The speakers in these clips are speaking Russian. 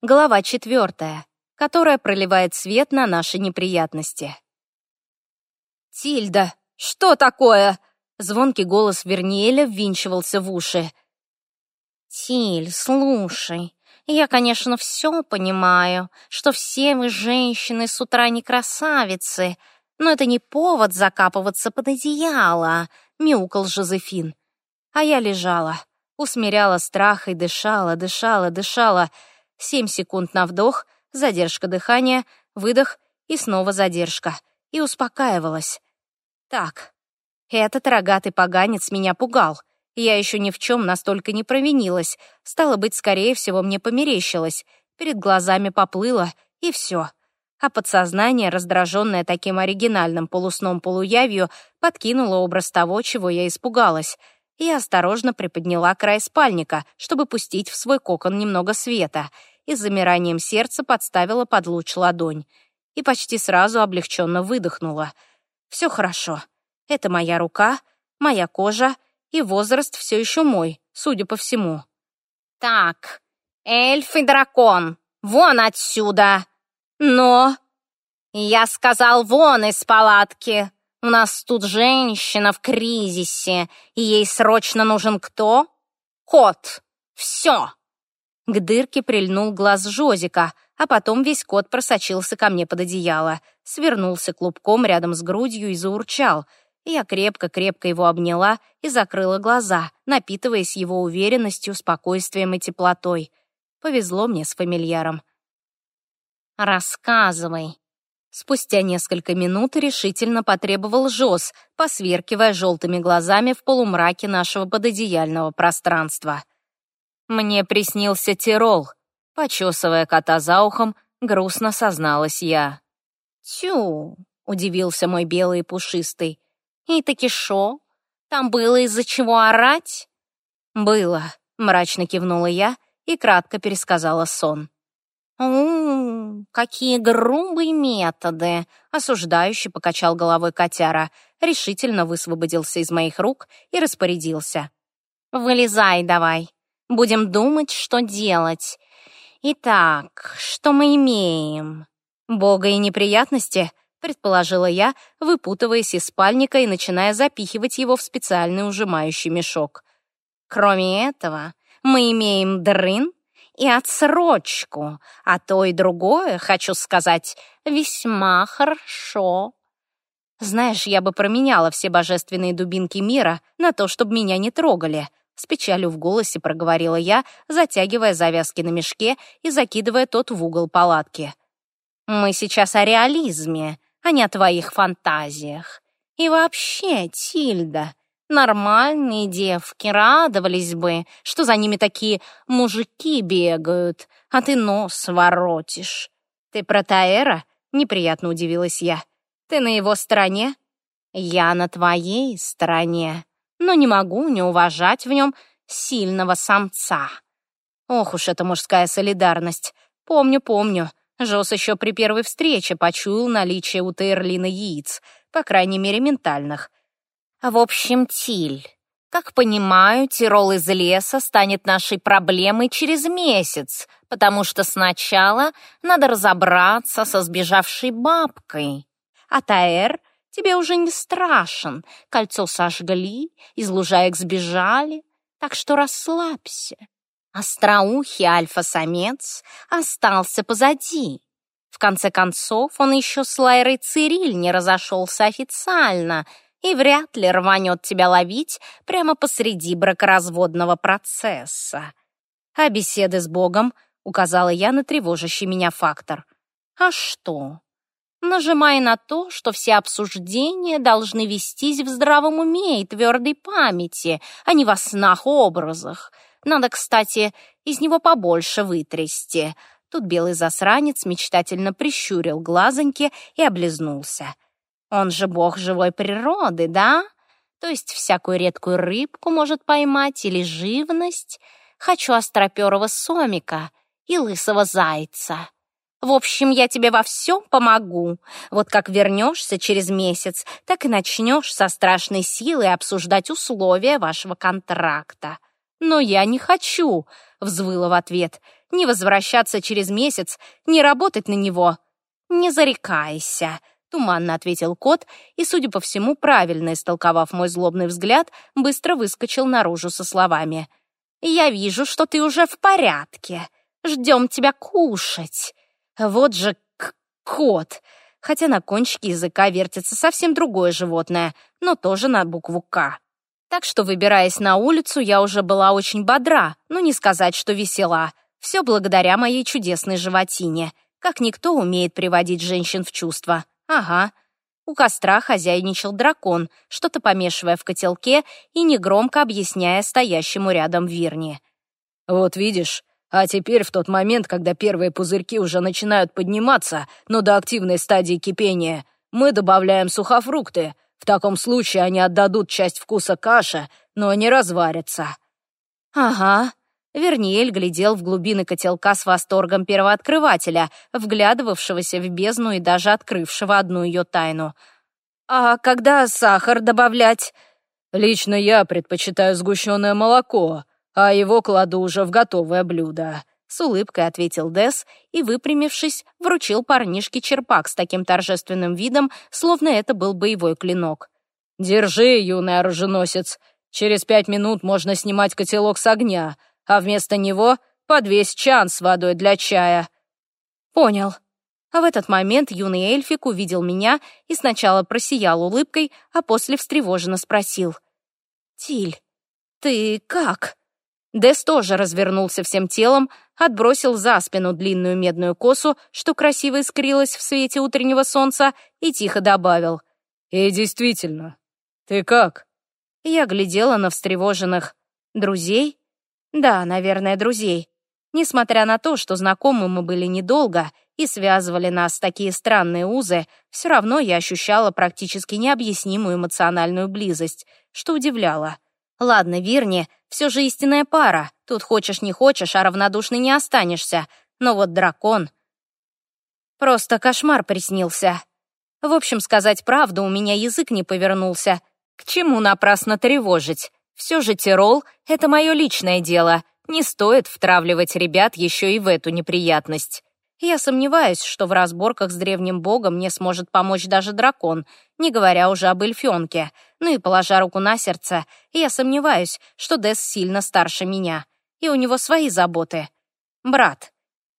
Глава четвертая, которая проливает свет на наши неприятности. «Тильда, что такое?» Звонкий голос Верниеля ввинчивался в уши. «Тиль, слушай, я, конечно, все понимаю, что все вы, женщины, с утра не красавицы, но это не повод закапываться под одеяло», — мяукал Жозефин. А я лежала, усмиряла страх и дышала, дышала, дышала — Семь секунд на вдох, задержка дыхания, выдох и снова задержка. И успокаивалась. Так, этот рогатый поганец меня пугал. Я еще ни в чем настолько не провинилась. Стало быть, скорее всего, мне померещилось. Перед глазами поплыло, и все. А подсознание, раздраженное таким оригинальным полусном-полуявью, подкинуло образ того, чего я испугалась. Я осторожно приподняла край спальника, чтобы пустить в свой кокон немного света — и с замиранием сердца подставила под луч ладонь. И почти сразу облегченно выдохнула. Все хорошо. Это моя рука, моя кожа, и возраст все еще мой, судя по всему. «Так, эльф и дракон, вон отсюда!» «Но...» «Я сказал, вон из палатки!» У нас тут женщина в кризисе, и ей срочно нужен кто? Кот. Все. К дырке прильнул глаз Жозика, а потом весь кот просочился ко мне под одеяло, свернулся клубком рядом с грудью и заурчал. Я крепко-крепко его обняла и закрыла глаза, напитываясь его уверенностью, спокойствием и теплотой. Повезло мне с фамильяром. «Рассказывай», Спустя несколько минут решительно потребовал Жоз, посверкивая желтыми глазами в полумраке нашего пододеяльного пространства. Мне приснился Тирол. Почесывая кота за ухом, грустно созналась я. «Тю!» — удивился мой белый пушистый. «И таки шо? Там было из-за чего орать?» «Было», — мрачно кивнула я и кратко пересказала сон. «У, какие грубые методы!» — осуждающий покачал головой котяра, решительно высвободился из моих рук и распорядился. «Вылезай давай, Будем думать, что делать. Итак, что мы имеем? Бога и неприятности, предположила я, выпутываясь из спальника и начиная запихивать его в специальный ужимающий мешок. Кроме этого, мы имеем дрын и отсрочку, а то и другое, хочу сказать, весьма хорошо. Знаешь, я бы променяла все божественные дубинки мира на то, чтобы меня не трогали. С печалью в голосе проговорила я, затягивая завязки на мешке и закидывая тот в угол палатки. «Мы сейчас о реализме, а не о твоих фантазиях. И вообще, Тильда, нормальные девки радовались бы, что за ними такие мужики бегают, а ты нос воротишь. Ты про Таэра?» — неприятно удивилась я. «Ты на его стороне?» «Я на твоей стороне», но не могу не уважать в нем сильного самца. Ох уж эта мужская солидарность. Помню, помню. Жос еще при первой встрече почуял наличие у Тейрлина яиц, по крайней мере, ментальных. В общем, Тиль, как понимаю, Тирол из леса станет нашей проблемой через месяц, потому что сначала надо разобраться со сбежавшей бабкой. А Таэр Тебе уже не страшен. Кольцо сожгли, из лужаек сбежали, так что расслабься. Остроухий альфа-самец остался позади. В конце концов, он еще с Лайрой Цириль не разошелся официально и вряд ли рванет тебя ловить прямо посреди бракоразводного процесса. А беседы с Богом указала я на тревожащий меня фактор. А что? Нажимая на то, что все обсуждения должны вестись в здравом уме и твердой памяти, а не во снах-образах. Надо, кстати, из него побольше вытрясти. Тут белый засранец мечтательно прищурил глазоньки и облизнулся. Он же бог живой природы, да? То есть всякую редкую рыбку может поймать или живность. Хочу остроперого сомика и лысого зайца. В общем, я тебе во всем помогу. Вот как вернешься через месяц, так и начнешь со страшной силой обсуждать условия вашего контракта. Но я не хочу, взвыла в ответ. не возвращаться через месяц, не работать на него. Не зарекайся, туманно ответил кот и, судя по всему, правильно истолковав мой злобный взгляд, быстро выскочил наружу со словами. «Я вижу, что ты уже в порядке. Ждем тебя кушать. Вот же кот!» Хотя на кончике языка вертится совсем другое животное, но тоже на букву «К». Так что, выбираясь на улицу, я уже была очень бодра, ну не сказать, что весела. Все благодаря моей чудесной животине. Как никто умеет приводить женщин в чувство. Ага. У костра хозяйничал дракон, что-то помешивая в котелке и негромко объясняя стоящему рядом Вирни. «Вот видишь, а теперь в тот момент, когда первые пузырьки уже начинают подниматься, но до активной стадии кипения, мы добавляем сухофрукты. В таком случае они отдадут часть вкуса каши, но не разварятся». «Ага». Верниель глядел в глубины котелка с восторгом первооткрывателя, вглядывавшегося в бездну и даже открывшего одну ее тайну. «А когда сахар добавлять?» «Лично я предпочитаю сгущенное молоко, а его кладу уже в готовое блюдо», с улыбкой ответил Дес и, выпрямившись, вручил парнишке черпак с таким торжественным видом, словно это был боевой клинок. «Держи, юный оруженосец. Через пять минут можно снимать котелок с огня, а вместо него подвесь чан с водой для чая». «Понял». А в этот момент юный эльфик увидел меня и сначала просиял улыбкой, а после встревоженно спросил. «Тиль, ты как?» Дес тоже развернулся всем телом, отбросил за спину длинную медную косу, что красиво искрилась в свете утреннего солнца, и тихо добавил. «И действительно, ты как?» Я глядела на встревоженных друзей. Да, наверное, друзей. Несмотря на то, что знакомы мы были недолго и связывали нас такие странные узы, все равно я ощущала практически необъяснимую эмоциональную близость, что удивляло. Ладно, Вирни, все же истинная пара. Тут хочешь не хочешь, а равнодушный не останешься. Но вот дракон... Просто кошмар приснился. В общем, сказать правду, у меня язык не повернулся. К чему напрасно тревожить? Все же Тирол — это мое личное дело. Не стоит втравливать ребят еще и в эту неприятность. Я сомневаюсь, что в разборках с древним богом мне сможет помочь даже дракон, не говоря уже об эльфёнке. Ну и положа руку на сердце, я сомневаюсь, что Дес сильно старше меня. И у него свои заботы. Брат.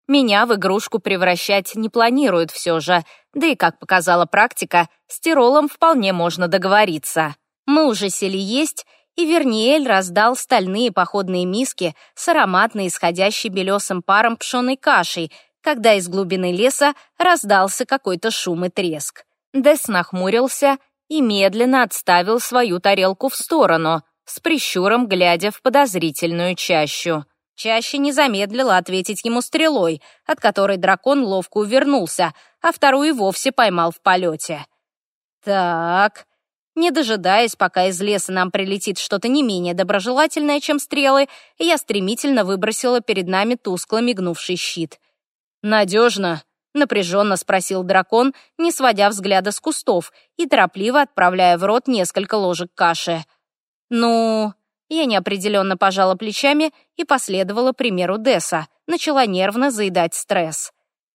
Меня в игрушку превращать не планируют все же, да и, как показала практика, с Тиролом вполне можно договориться. Мы уже сели есть, и Верниэль раздал стальные походные миски с ароматной, исходящей белесым паром пшеной кашей — когда из глубины леса раздался какой-то шум и треск. Дес нахмурился и медленно отставил свою тарелку в сторону, с прищуром глядя в подозрительную чащу. Чаще не замедлила ответить ему стрелой, от которой дракон ловко увернулся, а вторую вовсе поймал в полете. «Так...» Не дожидаясь, пока из леса нам прилетит что-то не менее доброжелательное, чем стрелы, я стремительно выбросила перед нами тускло мигнувший щит — «Надежно?» — напряженно спросил дракон, не сводя взгляда с кустов и торопливо отправляя в рот несколько ложек каши. «Ну...» Я неопределенно пожала плечами и последовала примеру Десса, начала нервно заедать стресс.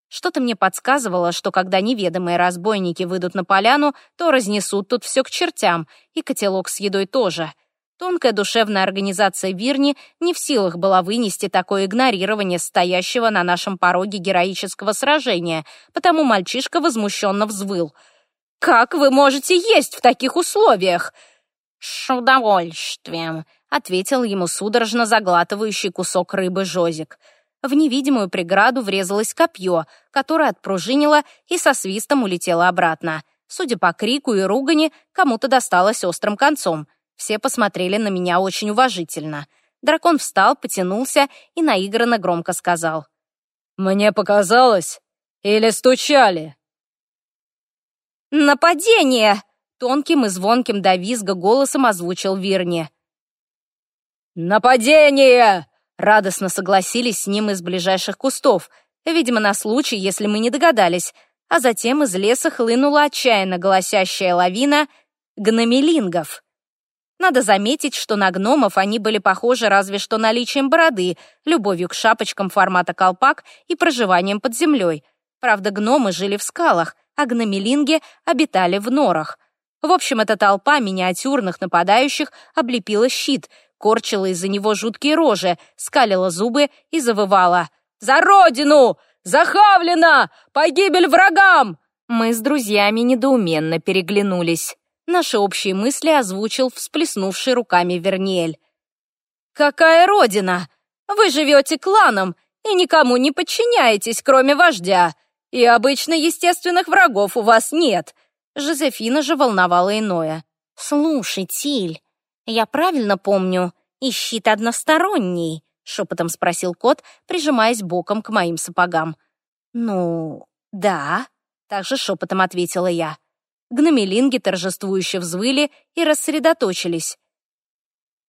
Что-то мне подсказывало, что когда неведомые разбойники выйдут на поляну, то разнесут тут все к чертям, и котелок с едой тоже — Тонкая душевная организация Вирни не в силах была вынести такое игнорирование стоящего на нашем пороге героического сражения, потому мальчишка возмущенно взвыл. «Как вы можете есть в таких условиях?» «С удовольствием», — ответил ему судорожно заглатывающий кусок рыбы Жозик. В невидимую преграду врезалось копье, которое отпружинило и со свистом улетело обратно. Судя по крику и ругани, кому-то досталось острым концом — все посмотрели на меня очень уважительно. Дракон встал, потянулся и наигранно громко сказал. «Мне показалось? Или стучали?» «Нападение!» — тонким и звонким до визга голосом озвучил Вирни. «Нападение!» — радостно согласились с ним из ближайших кустов, видимо, на случай, если мы не догадались, а затем из леса хлынула отчаянно голосящая лавина гномелингов. Надо заметить, что на гномов они были похожи разве что наличием бороды, любовью к шапочкам формата колпак и проживанием под землей. Правда, гномы жили в скалах, а гномелинги обитали в норах. В общем, эта толпа миниатюрных нападающих облепила щит, корчила из-за него жуткие рожи, скалила зубы и завывала «За родину! За Хавлина! Погибель врагам!» Мы с друзьями недоуменно переглянулись. Наши общие мысли озвучил всплеснувший руками Верниэль. «Какая родина? Вы живете кланом и никому не подчиняетесь, кроме вождя. И обычно естественных врагов у вас нет». Жозефина же волновала иное. «Слушай, Тиль, я правильно помню, и щит односторонний?» — шепотом спросил кот, прижимаясь боком к моим сапогам. «Ну, да», — также шепотом ответила я. Гномелинги торжествующе взвыли и рассредоточились.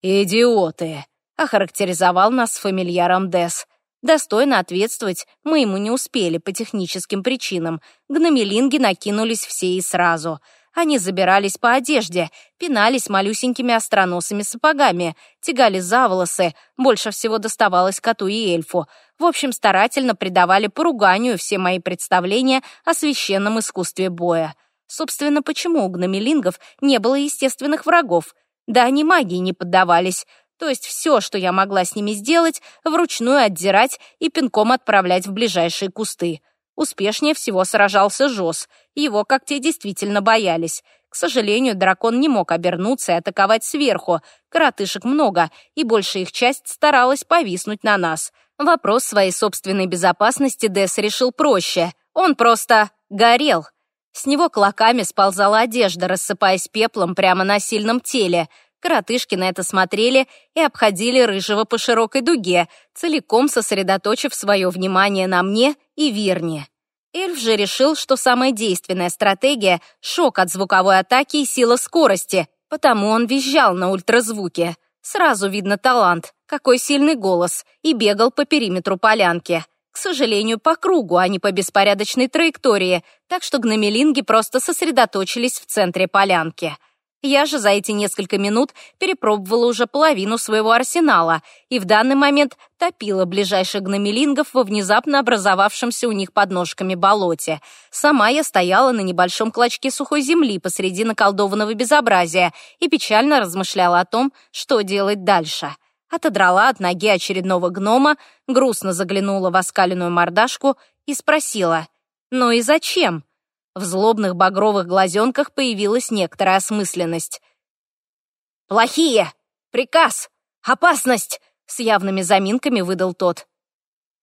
«Идиоты!» — охарактеризовал нас фамильяром Дес. Достойно ответствовать мы ему не успели по техническим причинам. Гномелинги накинулись все и сразу. Они забирались по одежде, пинались малюсенькими остроносыми сапогами, тягали за волосы, больше всего доставалось коту и эльфу. В общем, старательно придавали поруганию все мои представления о священном искусстве боя. Собственно, почему у гномелингов не было естественных врагов? Да они магии не поддавались. То есть все, что я могла с ними сделать, вручную отдирать и пинком отправлять в ближайшие кусты. Успешнее всего сражался Жос. Его когтей действительно боялись. К сожалению, дракон не мог обернуться и атаковать сверху. Коротышек много, и большая их часть старалась повиснуть на нас. Вопрос своей собственной безопасности Дес решил проще. Он просто горел. С него клоками сползала одежда, рассыпаясь пеплом прямо на сильном теле. Коротышки на это смотрели и обходили рыжего по широкой дуге, целиком сосредоточив свое внимание на мне и Вирне. Эльф же решил, что самая действенная стратегия — шок от звуковой атаки и сила скорости, потому он визжал на ультразвуке. Сразу видно талант, какой сильный голос, и бегал по периметру полянки. К сожалению, по кругу, а не по беспорядочной траектории, так что гномелинги просто сосредоточились в центре полянки. Я же за эти несколько минут перепробовала уже половину своего арсенала и в данный момент топила ближайших гномелингов во внезапно образовавшемся у них под ножками болоте. Сама я стояла на небольшом клочке сухой земли посреди наколдованного безобразия и печально размышляла о том, что делать дальше отодрала от ноги очередного гнома, грустно заглянула в оскаленную мордашку и спросила, «Ну и зачем?» В злобных багровых глазенках появилась некоторая осмысленность. «Плохие! Приказ! Опасность!» С явными заминками выдал тот.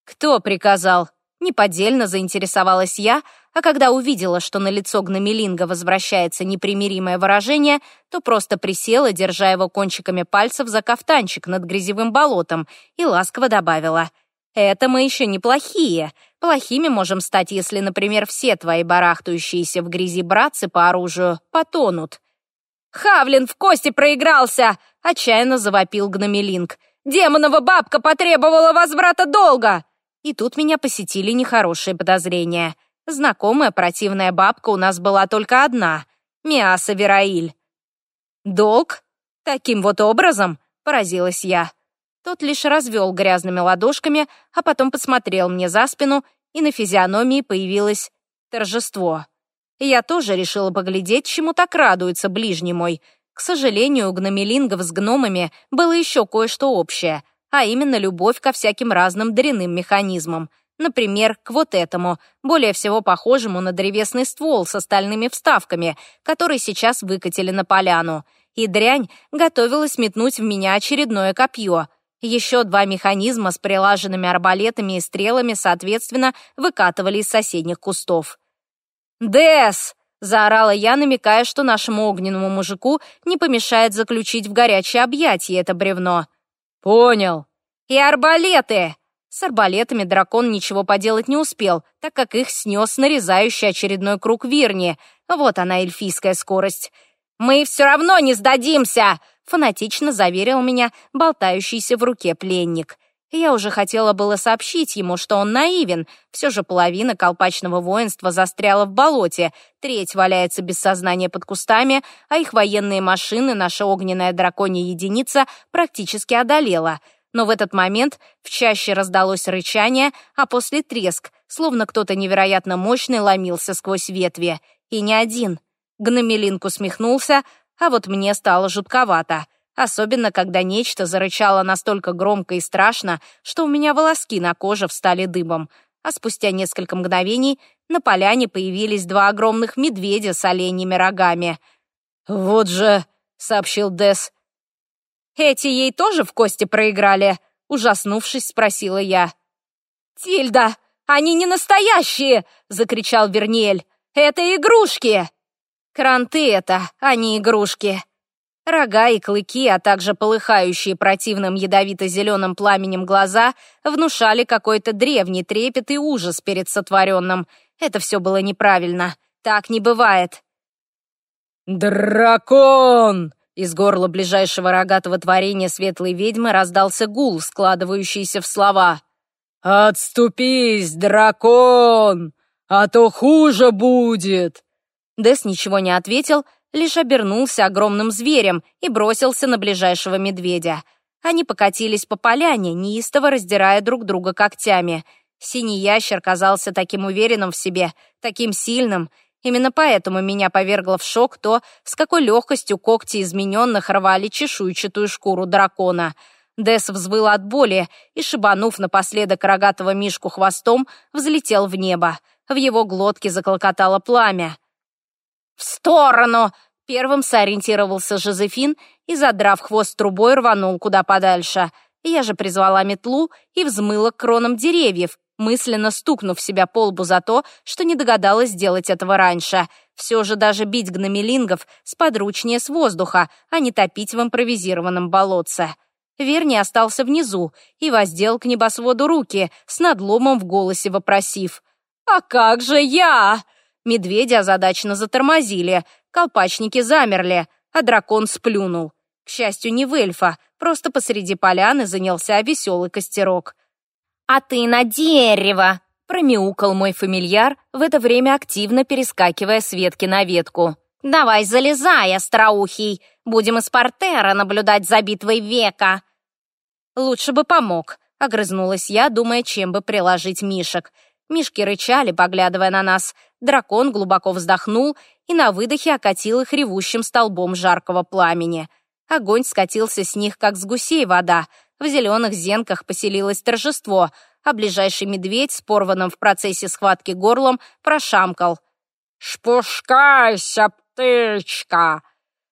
«Кто приказал?» Неподдельно заинтересовалась я, а когда увидела, что на лицо гномелинга возвращается непримиримое выражение, то просто присела, держа его кончиками пальцев за кафтанчик над грязевым болотом, и ласково добавила. «Это мы еще не плохие. Плохими можем стать, если, например, все твои барахтающиеся в грязи братцы по оружию потонут». «Хавлин в кости проигрался!» — отчаянно завопил гномелинг. «Демонова бабка потребовала возврата долга!» И тут меня посетили нехорошие подозрения. Знакомая противная бабка у нас была только одна — Миаса Вераиль. «Долг? Таким вот образом?» — поразилась я. Тот лишь развел грязными ладошками, а потом посмотрел мне за спину, и на физиономии появилось торжество. Я тоже решила поглядеть, чему так радуется ближний мой. К сожалению, у гномелингов с гномами было еще кое-что общее — а именно любовь ко всяким разным дряным механизмам. Например, к вот этому, более всего похожему на древесный ствол с остальными вставками, который сейчас выкатили на поляну. И дрянь готовилась метнуть в меня очередное копье. Еще два механизма с прилаженными арбалетами и стрелами, соответственно, выкатывали из соседних кустов. «Дэс!» — заорала я, намекая, что нашему огненному мужику не помешает заключить в горячее объятие это бревно. «Понял». «И арбалеты!» С арбалетами дракон ничего поделать не успел, так как их снес нарезающий очередной круг Вирни. Вот она, эльфийская скорость. «Мы все равно не сдадимся!» фанатично заверил меня болтающийся в руке пленник. Я уже хотела было сообщить ему, что он наивен. Все же половина колпачного воинства застряла в болоте, треть валяется без сознания под кустами, а их военные машины наша огненная драконья единица практически одолела. Но в этот момент в чаще раздалось рычание, а после треск, словно кто-то невероятно мощный ломился сквозь ветви. И не один. Гномелинку смехнулся, а вот мне стало жутковато. Особенно, когда нечто зарычало настолько громко и страшно, что у меня волоски на коже встали дыбом. А спустя несколько мгновений на поляне появились два огромных медведя с оленьими рогами. «Вот же», — сообщил Дес. «Эти ей тоже в кости проиграли?» — ужаснувшись, спросила я. «Тильда, они не настоящие!» — закричал Верниэль. «Это игрушки!» «Кранты это, а не игрушки!» Рога и клыки, а также полыхающие противным ядовито-зеленым пламенем глаза внушали какой-то древний трепет и ужас перед сотворенным. Это все было неправильно. Так не бывает. «Дракон!» Из горла ближайшего рогатого творения светлой ведьмы раздался гул, складывающийся в слова. «Отступись, дракон, а то хуже будет!» Дес ничего не ответил, лишь обернулся огромным зверем и бросился на ближайшего медведя. Они покатились по поляне, неистово раздирая друг друга когтями. Синий ящер казался таким уверенным в себе, таким сильным. Именно поэтому меня повергло в шок то, с какой легкостью когти измененных рвали чешуйчатую шкуру дракона. Дес взвыл от боли и, шибанув напоследок рогатого мишку хвостом, взлетел в небо. В его глотке заклокотало пламя. «В сторону!» Первым сориентировался Жозефин и, задрав хвост трубой, рванул куда подальше. Я же призвала метлу и взмыла к кронам деревьев, мысленно стукнув себя по лбу за то, что не догадалась сделать этого раньше. Все же даже бить гномелингов сподручнее с воздуха, а не топить в импровизированном болотце. Верни остался внизу и воздел к небосводу руки, с надломом в голосе вопросив. «А как же я?» Медведи озадаченно затормозили, колпачники замерли, а дракон сплюнул. К счастью, не в эльфа, просто посреди поляны занялся веселый костерок. «А ты на дерево!» — промяукал мой фамильяр, в это время активно перескакивая с ветки на ветку. «Давай залезай, остроухий! Будем из портера наблюдать за битвой века!» «Лучше бы помог», — огрызнулась я, думая, чем бы приложить мишек. Мишки рычали, поглядывая на нас. Дракон глубоко вздохнул и на выдохе окатил их ревущим столбом жаркого пламени. Огонь скатился с них, как с гусей вода. В зеленых зенках поселилось торжество, а ближайший медведь с порванным в процессе схватки горлом прошамкал. «Шпушкайся, птичка!»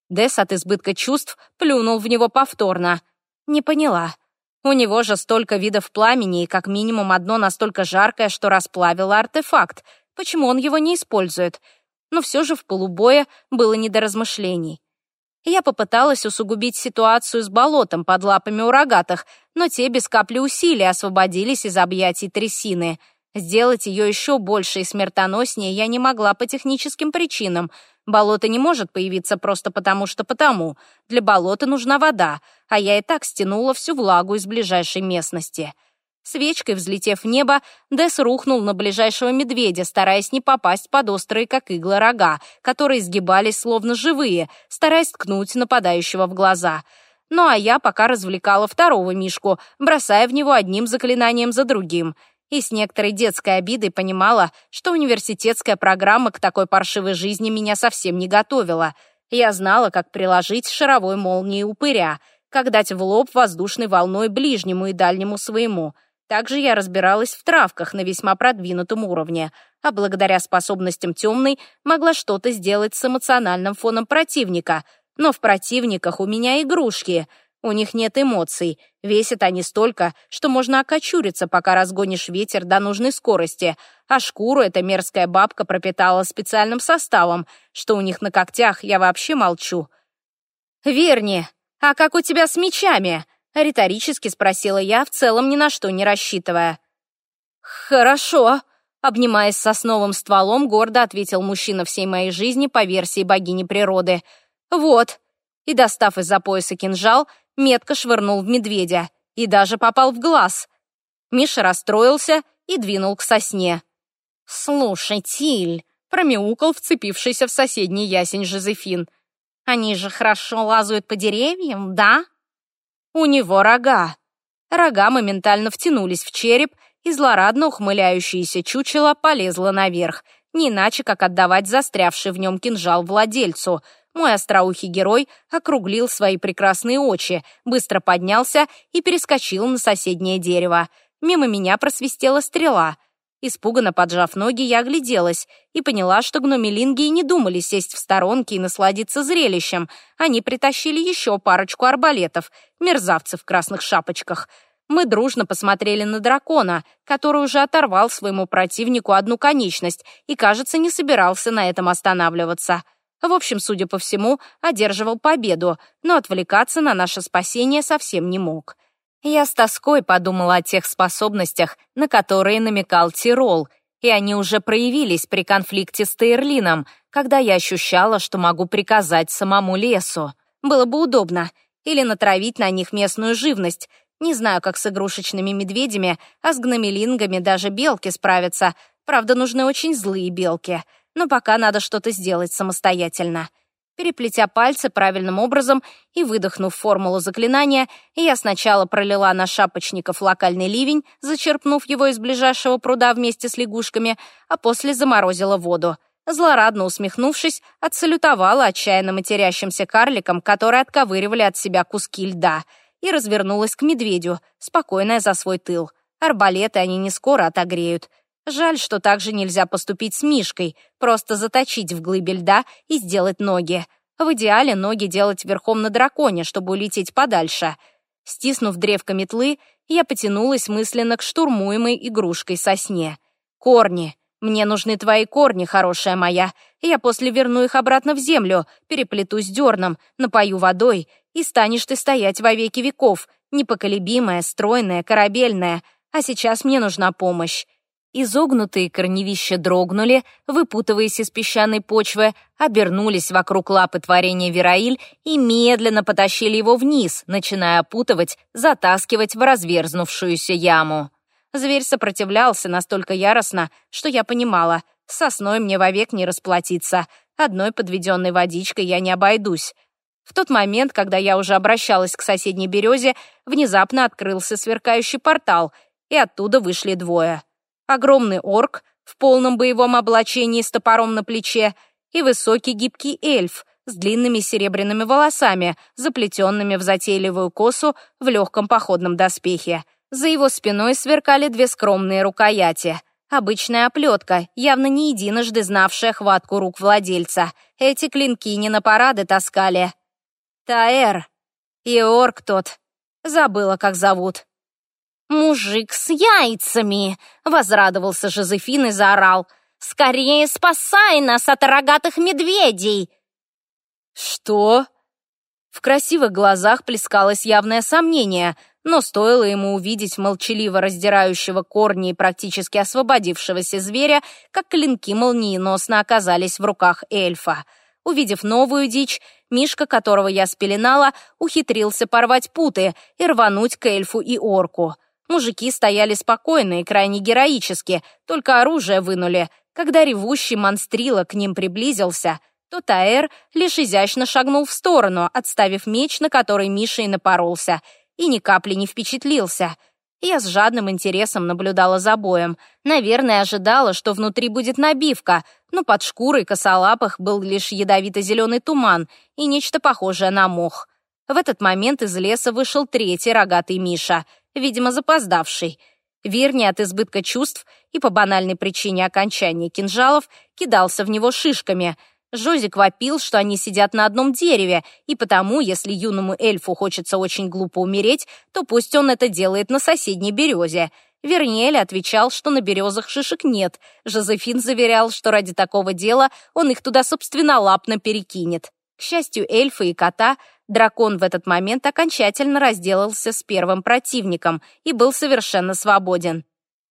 Дес от избытка чувств плюнул в него повторно. Не поняла. У него же столько видов пламени и как минимум одно настолько жаркое, что расплавило артефакт. Почему он его не использует? Но все же в полубое было не до размышлений. Я попыталась усугубить ситуацию с болотом под лапами у рогатых, но те без капли усилий освободились из объятий трясины. Сделать ее еще больше и смертоноснее я не могла по техническим причинам — Болото не может появиться просто потому, что потому. Для болота нужна вода, а я и так стянула всю влагу из ближайшей местности. Свечкой взлетев в небо, Дес рухнул на ближайшего медведя, стараясь не попасть под острые, как иглы, рога, которые изгибались словно живые, стараясь ткнуть нападающего в глаза. Ну а я пока развлекала второго мишку, бросая в него одним заклинанием за другим — и с некоторой детской обидой понимала, что университетская программа к такой паршивой жизни меня совсем не готовила. Я знала, как приложить шаровой молнии упыря, как дать в лоб воздушной волной ближнему и дальнему своему. Также я разбиралась в травках на весьма продвинутом уровне, а благодаря способностям темной могла что-то сделать с эмоциональным фоном противника. Но в противниках у меня игрушки — у них нет эмоций, весят они столько, что можно окочуриться, пока разгонишь ветер до нужной скорости, а шкуру эта мерзкая бабка пропитала специальным составом, что у них на когтях я вообще молчу. «Верни, а как у тебя с мечами?» — риторически спросила я, в целом ни на что не рассчитывая. «Хорошо», — обнимаясь сосновым стволом, гордо ответил мужчина всей моей жизни по версии богини природы. «Вот». И, достав из-за пояса кинжал, метко швырнул в медведя и даже попал в глаз. Миша расстроился и двинул к сосне. «Слушай, Тиль», — промяукал вцепившийся в соседний ясень Жозефин, «они же хорошо лазают по деревьям, да?» «У него рога». Рога моментально втянулись в череп, и злорадно ухмыляющееся чучело полезло наверх, не иначе, как отдавать застрявший в нем кинжал владельцу. Мой остроухий герой округлил свои прекрасные очи, быстро поднялся и перескочил на соседнее дерево. Мимо меня просвистела стрела. Испуганно поджав ноги, я огляделась и поняла, что гномелинги и не думали сесть в сторонке и насладиться зрелищем. Они притащили еще парочку арбалетов, мерзавцев в красных шапочках — мы дружно посмотрели на дракона, который уже оторвал своему противнику одну конечность и, кажется, не собирался на этом останавливаться. В общем, судя по всему, одерживал победу, но отвлекаться на наше спасение совсем не мог. Я с тоской подумала о тех способностях, на которые намекал Тирол, и они уже проявились при конфликте с Тейрлином, когда я ощущала, что могу приказать самому лесу. Было бы удобно. Или натравить на них местную живность, не знаю, как с игрушечными медведями, а с гномелингами даже белки справятся. Правда, нужны очень злые белки. Но пока надо что-то сделать самостоятельно. Переплетя пальцы правильным образом и выдохнув формулу заклинания, я сначала пролила на шапочников локальный ливень, зачерпнув его из ближайшего пруда вместе с лягушками, а после заморозила воду. Злорадно усмехнувшись, отсалютовала отчаянно матерящимся карликам, которые отковыривали от себя куски льда — и развернулась к медведю, спокойная за свой тыл. Арбалеты они не скоро отогреют. Жаль, что так же нельзя поступить с Мишкой, просто заточить в глыбе льда и сделать ноги. В идеале ноги делать верхом на драконе, чтобы улететь подальше. Стиснув древко метлы, я потянулась мысленно к штурмуемой игрушкой сосне. «Корни! Мне нужны твои корни, хорошая моя. Я после верну их обратно в землю, переплетусь дерном, напою водой и станешь ты стоять во веки веков, непоколебимая, стройная, корабельная. А сейчас мне нужна помощь». Изогнутые корневища дрогнули, выпутываясь из песчаной почвы, обернулись вокруг лапы творения Вераиль и медленно потащили его вниз, начиная опутывать, затаскивать в разверзнувшуюся яму. Зверь сопротивлялся настолько яростно, что я понимала, сосной мне вовек не расплатиться, одной подведенной водичкой я не обойдусь. В тот момент, когда я уже обращалась к соседней березе, внезапно открылся сверкающий портал, и оттуда вышли двое. Огромный орк в полном боевом облачении с топором на плече и высокий гибкий эльф с длинными серебряными волосами, заплетенными в затейливую косу в легком походном доспехе. За его спиной сверкали две скромные рукояти — Обычная оплетка, явно не единожды знавшая хватку рук владельца. Эти клинки не на парады таскали, Таэр. И орк тот. Забыла, как зовут. «Мужик с яйцами!» — возрадовался Жозефин и заорал. «Скорее спасай нас от рогатых медведей!» «Что?» В красивых глазах плескалось явное сомнение, но стоило ему увидеть молчаливо раздирающего корни и практически освободившегося зверя, как клинки молниеносно оказались в руках эльфа — Увидев новую дичь, Мишка, которого я спеленала, ухитрился порвать путы и рвануть к эльфу и орку. Мужики стояли спокойно и крайне героически, только оружие вынули. Когда ревущий монстрила к ним приблизился, то Таэр лишь изящно шагнул в сторону, отставив меч, на который Миша и напоролся, и ни капли не впечатлился — я с жадным интересом наблюдала за боем. Наверное, ожидала, что внутри будет набивка, но под шкурой косолапых был лишь ядовито-зеленый туман и нечто похожее на мох. В этот момент из леса вышел третий рогатый Миша, видимо, запоздавший. Верни от избытка чувств и по банальной причине окончания кинжалов кидался в него шишками — Жозик вопил, что они сидят на одном дереве, и потому, если юному эльфу хочется очень глупо умереть, то пусть он это делает на соседней березе. Верниэль отвечал, что на березах шишек нет. Жозефин заверял, что ради такого дела он их туда собственнолапно перекинет. К счастью эльфа и кота, дракон в этот момент окончательно разделался с первым противником и был совершенно свободен.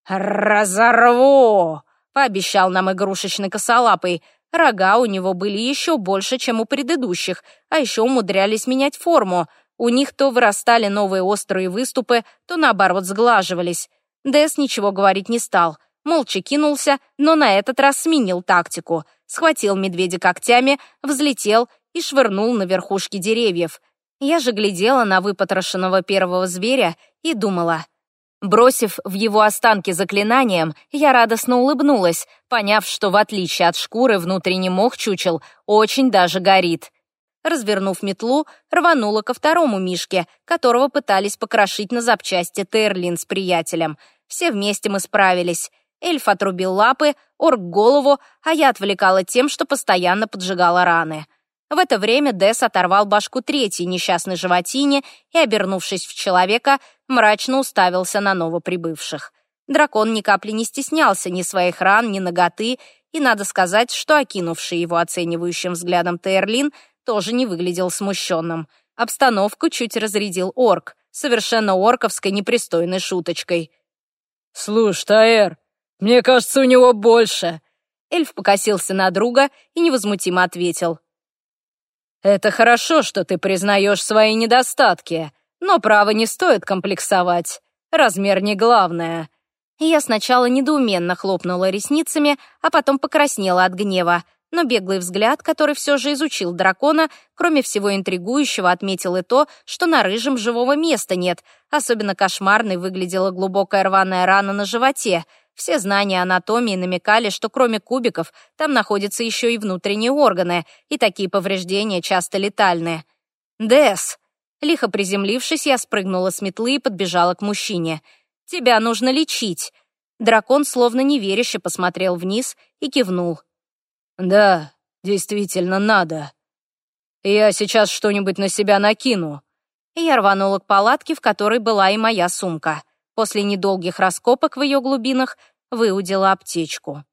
«Разорву!» — пообещал нам игрушечный косолапый — Рога у него были еще больше, чем у предыдущих, а еще умудрялись менять форму. У них то вырастали новые острые выступы, то наоборот сглаживались. Дэс ничего говорить не стал, молча кинулся, но на этот раз сменил тактику. Схватил медведя когтями, взлетел и швырнул на верхушки деревьев. Я же глядела на выпотрошенного первого зверя и думала. Бросив в его останки заклинанием, я радостно улыбнулась, поняв, что в отличие от шкуры внутренний мох чучел очень даже горит. Развернув метлу, рванула ко второму мишке, которого пытались покрошить на запчасти Терлин с приятелем. Все вместе мы справились. Эльф отрубил лапы, орк голову, а я отвлекала тем, что постоянно поджигала раны. В это время Дес оторвал башку третьей несчастной животине и, обернувшись в человека, мрачно уставился на новоприбывших. Дракон ни капли не стеснялся ни своих ран, ни ноготы, и надо сказать, что окинувший его оценивающим взглядом Тейрлин тоже не выглядел смущенным. Обстановку чуть разрядил орк, совершенно орковской непристойной шуточкой. «Слушай, Таэр, мне кажется, у него больше». Эльф покосился на друга и невозмутимо ответил. «Это хорошо, что ты признаешь свои недостатки, но право не стоит комплексовать. Размер не главное». Я сначала недоуменно хлопнула ресницами, а потом покраснела от гнева но беглый взгляд, который все же изучил дракона, кроме всего интригующего, отметил и то, что на рыжем живого места нет. Особенно кошмарной выглядела глубокая рваная рана на животе. Все знания анатомии намекали, что кроме кубиков там находятся еще и внутренние органы, и такие повреждения часто летальные. «Дэс!» Лихо приземлившись, я спрыгнула с метлы и подбежала к мужчине. «Тебя нужно лечить!» Дракон словно неверяще посмотрел вниз и кивнул. «Да, действительно надо. Я сейчас что-нибудь на себя накину». Я рванула к палатке, в которой была и моя сумка. После недолгих раскопок в ее глубинах выудила аптечку.